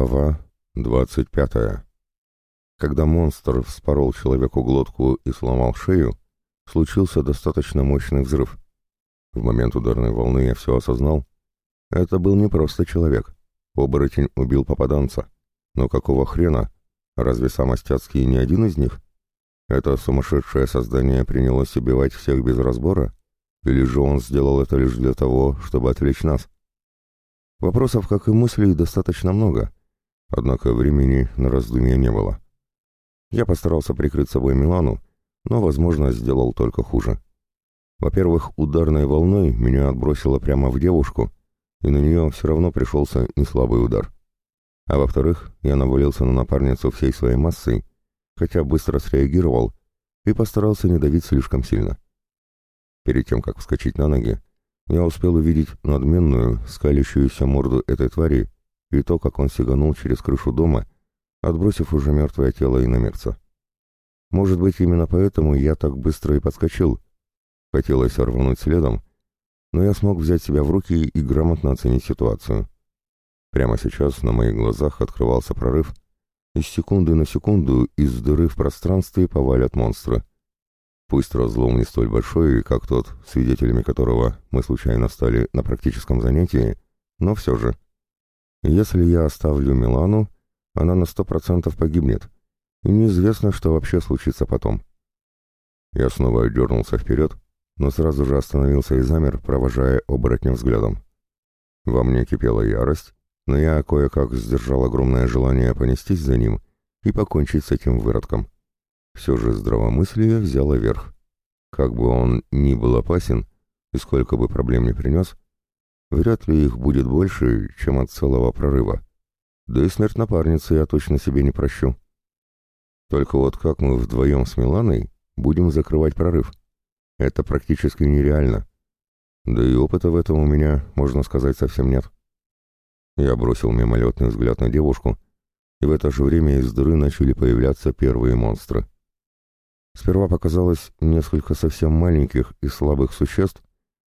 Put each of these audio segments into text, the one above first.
Глава 25. Когда монстр вспорол человеку глотку и сломал шею, случился достаточно мощный взрыв. В момент ударной волны я все осознал. Это был не просто человек. Оборотень убил попаданца. Но какого хрена? Разве сам Остяцкий не один из них? Это сумасшедшее создание принялось убивать всех без разбора? Или же он сделал это лишь для того, чтобы отвлечь нас? Вопросов, как и мыслей, достаточно много — Однако времени на раздумья не было. Я постарался прикрыть собой Милану, но, возможно, сделал только хуже. Во-первых, ударной волной меня отбросило прямо в девушку, и на нее все равно пришелся неслабый удар. А во-вторых, я навалился на напарницу всей своей массой, хотя быстро среагировал и постарался не давить слишком сильно. Перед тем, как вскочить на ноги, я успел увидеть надменную, скалящуюся морду этой твари и то, как он сиганул через крышу дома, отбросив уже мертвое тело иномерца. Может быть, именно поэтому я так быстро и подскочил. Хотелось рвануть следом, но я смог взять себя в руки и грамотно оценить ситуацию. Прямо сейчас на моих глазах открывался прорыв. Из секунды на секунду из дыры в пространстве повалят монстры. Пусть разлом не столь большой, как тот, свидетелями которого мы случайно стали на практическом занятии, но все же. Если я оставлю Милану, она на сто процентов погибнет, и неизвестно, что вообще случится потом. Я снова дернулся вперед, но сразу же остановился и замер, провожая оборотня взглядом. Во мне кипела ярость, но я кое-как сдержал огромное желание понестись за ним и покончить с этим выродком. Все же здравомыслие взяло верх. Как бы он ни был опасен, и сколько бы проблем не принес, — Вряд ли их будет больше, чем от целого прорыва. Да и смерть напарницы я точно себе не прощу. Только вот как мы вдвоем с Миланой будем закрывать прорыв? Это практически нереально. Да и опыта в этом у меня, можно сказать, совсем нет. Я бросил мимолетный взгляд на девушку, и в это же время из дыры начали появляться первые монстры. Сперва показалось несколько совсем маленьких и слабых существ,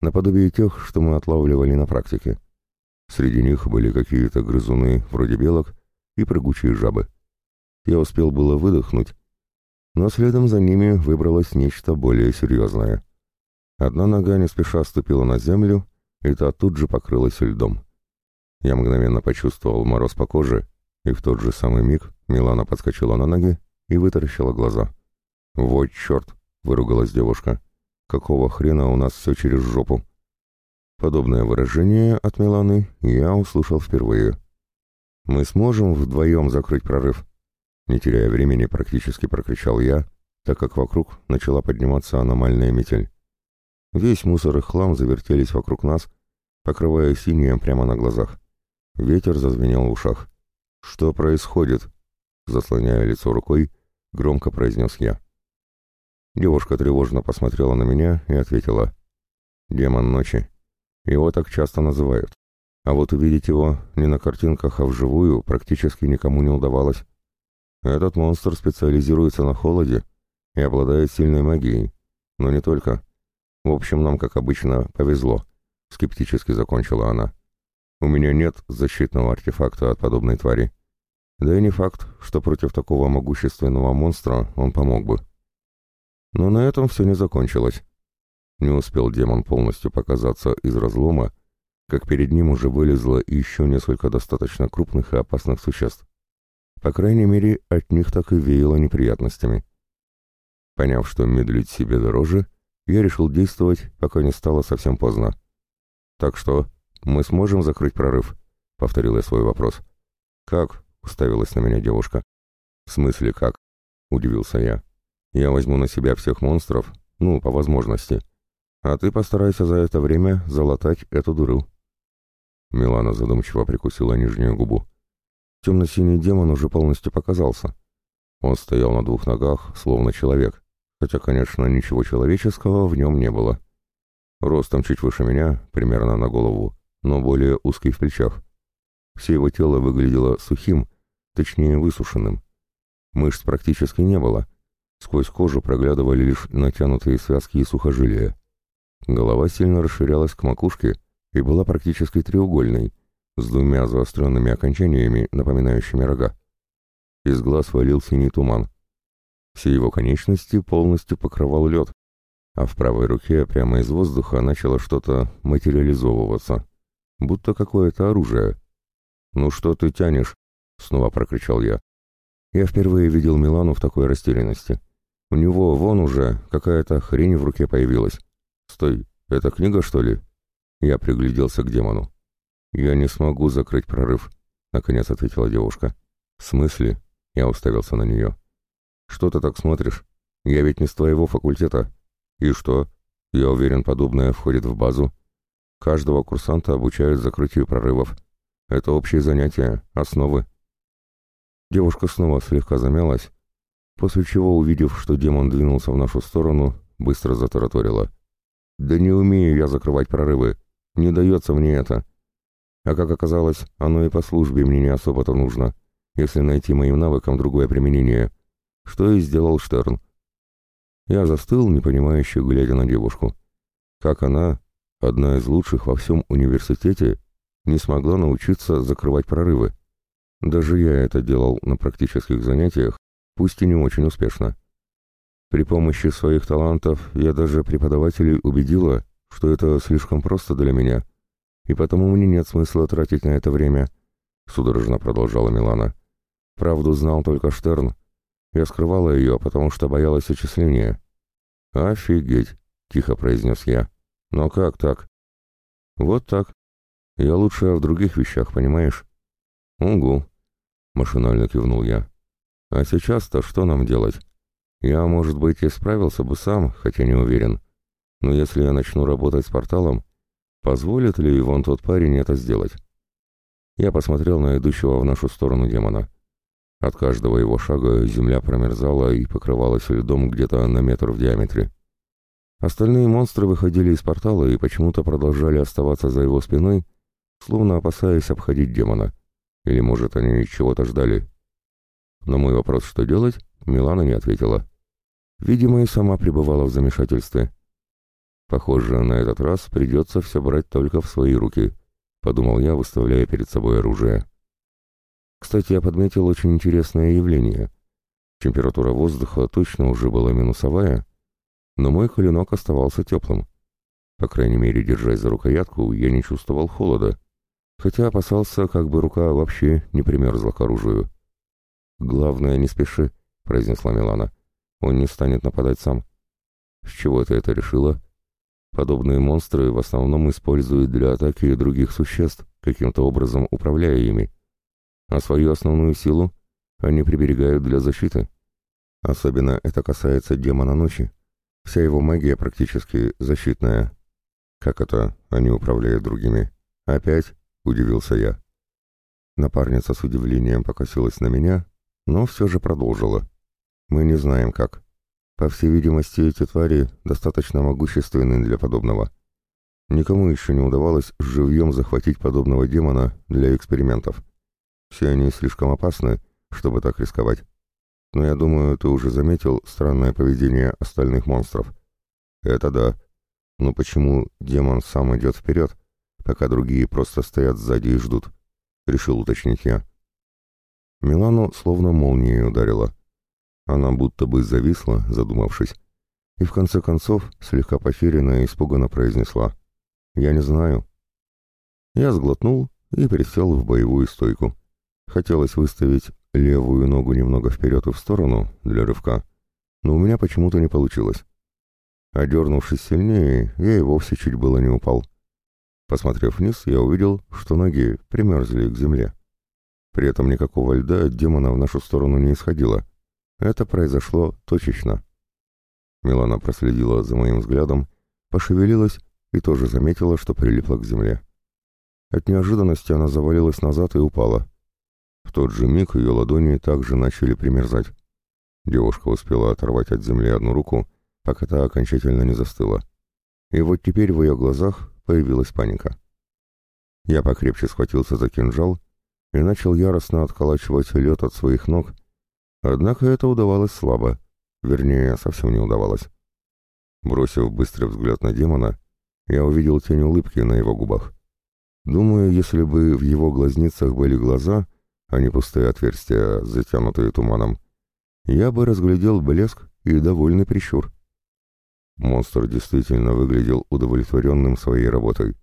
наподобие тех, что мы отлавливали на практике. Среди них были какие-то грызуны вроде белок и прыгучие жабы. Я успел было выдохнуть, но следом за ними выбралось нечто более серьезное. Одна нога не спеша ступила на землю, и та тут же покрылась льдом. Я мгновенно почувствовал мороз по коже, и в тот же самый миг Милана подскочила на ноги и вытаращила глаза. «Вот черт!» — выругалась девушка какого хрена у нас все через жопу. Подобное выражение от Миланы я услышал впервые. Мы сможем вдвоем закрыть прорыв. Не теряя времени, практически прокричал я, так как вокруг начала подниматься аномальная метель. Весь мусор и хлам завертелись вокруг нас, покрывая синим прямо на глазах. Ветер зазвенел в ушах. «Что происходит?» Заслоняя лицо рукой, громко произнес я. Девушка тревожно посмотрела на меня и ответила. «Демон ночи. Его так часто называют. А вот увидеть его не на картинках, а вживую практически никому не удавалось. Этот монстр специализируется на холоде и обладает сильной магией. Но не только. В общем, нам, как обычно, повезло». Скептически закончила она. «У меня нет защитного артефакта от подобной твари. Да и не факт, что против такого могущественного монстра он помог бы». Но на этом все не закончилось. Не успел демон полностью показаться из разлома, как перед ним уже вылезло еще несколько достаточно крупных и опасных существ. По крайней мере, от них так и веяло неприятностями. Поняв, что медлить себе дороже, я решил действовать, пока не стало совсем поздно. «Так что, мы сможем закрыть прорыв?» — повторил я свой вопрос. «Как?» — уставилась на меня девушка. «В смысле как?» — удивился я. Я возьму на себя всех монстров, ну, по возможности. А ты постарайся за это время залатать эту дыру». Милана задумчиво прикусила нижнюю губу. Темно-синий демон уже полностью показался. Он стоял на двух ногах, словно человек, хотя, конечно, ничего человеческого в нем не было. Ростом чуть выше меня, примерно на голову, но более узкий в плечах. Все его тело выглядело сухим, точнее высушенным. Мышц практически не было — Сквозь кожу проглядывали лишь натянутые связки и сухожилия. Голова сильно расширялась к макушке и была практически треугольной, с двумя заостренными окончаниями, напоминающими рога. Из глаз валил синий туман. Все его конечности полностью покрывал лед, а в правой руке прямо из воздуха начало что-то материализовываться, будто какое-то оружие. «Ну что ты тянешь?» — снова прокричал я. Я впервые видел Милану в такой растерянности. У него вон уже какая-то хрень в руке появилась. Стой, это книга, что ли? Я пригляделся к демону. Я не смогу закрыть прорыв, наконец ответила девушка. В смысле? Я уставился на нее. Что ты так смотришь? Я ведь не с твоего факультета. И что? Я уверен, подобное входит в базу. Каждого курсанта обучают закрытию прорывов. Это общие занятия, основы. Девушка снова слегка замялась, после чего, увидев, что демон двинулся в нашу сторону, быстро затараторила. «Да не умею я закрывать прорывы. Не дается мне это. А как оказалось, оно и по службе мне не особо-то нужно, если найти моим навыкам другое применение. Что и сделал Штерн. Я застыл, непонимающе глядя на девушку. Как она, одна из лучших во всем университете, не смогла научиться закрывать прорывы. Даже я это делал на практических занятиях, пусть и не очень успешно. При помощи своих талантов я даже преподавателей убедила, что это слишком просто для меня, и потому мне нет смысла тратить на это время, — судорожно продолжала Милана. Правду знал только Штерн. Я скрывала ее, потому что боялась отчисления. «Офигеть!» — тихо произнес я. «Но как так?» «Вот так. Я лучше в других вещах, понимаешь?» «Угу», — машинально кивнул я. А сейчас-то что нам делать? Я, может быть, и справился бы сам, хотя не уверен. Но если я начну работать с порталом, позволит ли вон тот парень это сделать? Я посмотрел на идущего в нашу сторону демона. От каждого его шага земля промерзала и покрывалась льдом где-то на метр в диаметре. Остальные монстры выходили из портала и почему-то продолжали оставаться за его спиной, словно опасаясь обходить демона. Или, может, они чего-то ждали, на мой вопрос, что делать, Милана не ответила. Видимо, и сама пребывала в замешательстве. «Похоже, на этот раз придется все брать только в свои руки», — подумал я, выставляя перед собой оружие. Кстати, я подметил очень интересное явление. Температура воздуха точно уже была минусовая, но мой холенок оставался теплым. По крайней мере, держась за рукоятку, я не чувствовал холода, хотя опасался, как бы рука вообще не примерзла к оружию. «Главное, не спеши», — произнесла Милана. «Он не станет нападать сам». «С чего ты это решила?» «Подобные монстры в основном используют для атаки других существ, каким-то образом управляя ими. А свою основную силу они приберегают для защиты. Особенно это касается демона ночи. Вся его магия практически защитная». «Как это они управляют другими?» «Опять?» — удивился я. Напарница с удивлением покосилась на меня, но все же продолжила. Мы не знаем как. По всей видимости, эти твари достаточно могущественны для подобного. Никому еще не удавалось живьем захватить подобного демона для экспериментов. Все они слишком опасны, чтобы так рисковать. Но я думаю, ты уже заметил странное поведение остальных монстров. Это да. Но почему демон сам идет вперед, пока другие просто стоят сзади и ждут? Решил уточнить я. Милану словно молнией ударила. Она будто бы зависла, задумавшись, и в конце концов слегка потерянно и испуганно произнесла «Я не знаю». Я сглотнул и пересел в боевую стойку. Хотелось выставить левую ногу немного вперед и в сторону для рывка, но у меня почему-то не получилось. Одернувшись сильнее, я и вовсе чуть было не упал. Посмотрев вниз, я увидел, что ноги примерзли к земле. При этом никакого льда от демона в нашу сторону не исходило. Это произошло точечно. Милана проследила за моим взглядом, пошевелилась и тоже заметила, что прилипла к земле. От неожиданности она завалилась назад и упала. В тот же миг ее ладони также начали примерзать. Девушка успела оторвать от земли одну руку, пока та окончательно не застыла. И вот теперь в ее глазах появилась паника. Я покрепче схватился за кинжал и начал яростно отколачивать лед от своих ног, однако это удавалось слабо, вернее, совсем не удавалось. Бросив быстрый взгляд на демона, я увидел тень улыбки на его губах. Думаю, если бы в его глазницах были глаза, а не пустые отверстия, затянутые туманом, я бы разглядел блеск и довольный прищур. Монстр действительно выглядел удовлетворенным своей работой.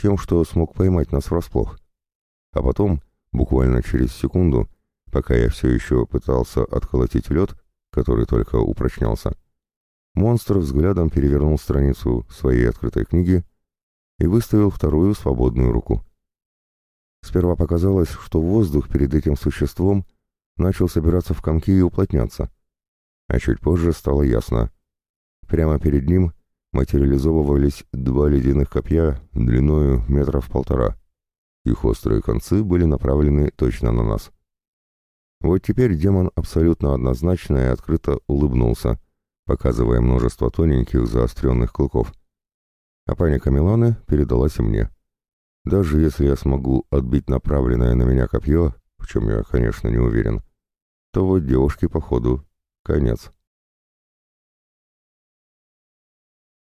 Тем, что смог поймать нас врасплох. А потом, буквально через секунду, пока я все еще пытался отколотить лед, который только упрочнялся, монстр взглядом перевернул страницу своей открытой книги и выставил вторую свободную руку. Сперва показалось, что воздух перед этим существом начал собираться в комки и уплотняться, а чуть позже стало ясно. Прямо перед ним материализовывались два ледяных копья длиною метров полтора — их острые концы были направлены точно на нас. Вот теперь демон абсолютно однозначно и открыто улыбнулся, показывая множество тоненьких заостренных клыков. А паника Миланы передалась мне. Даже если я смогу отбить направленное на меня копье, в чем я, конечно, не уверен, то вот девушке, походу, конец.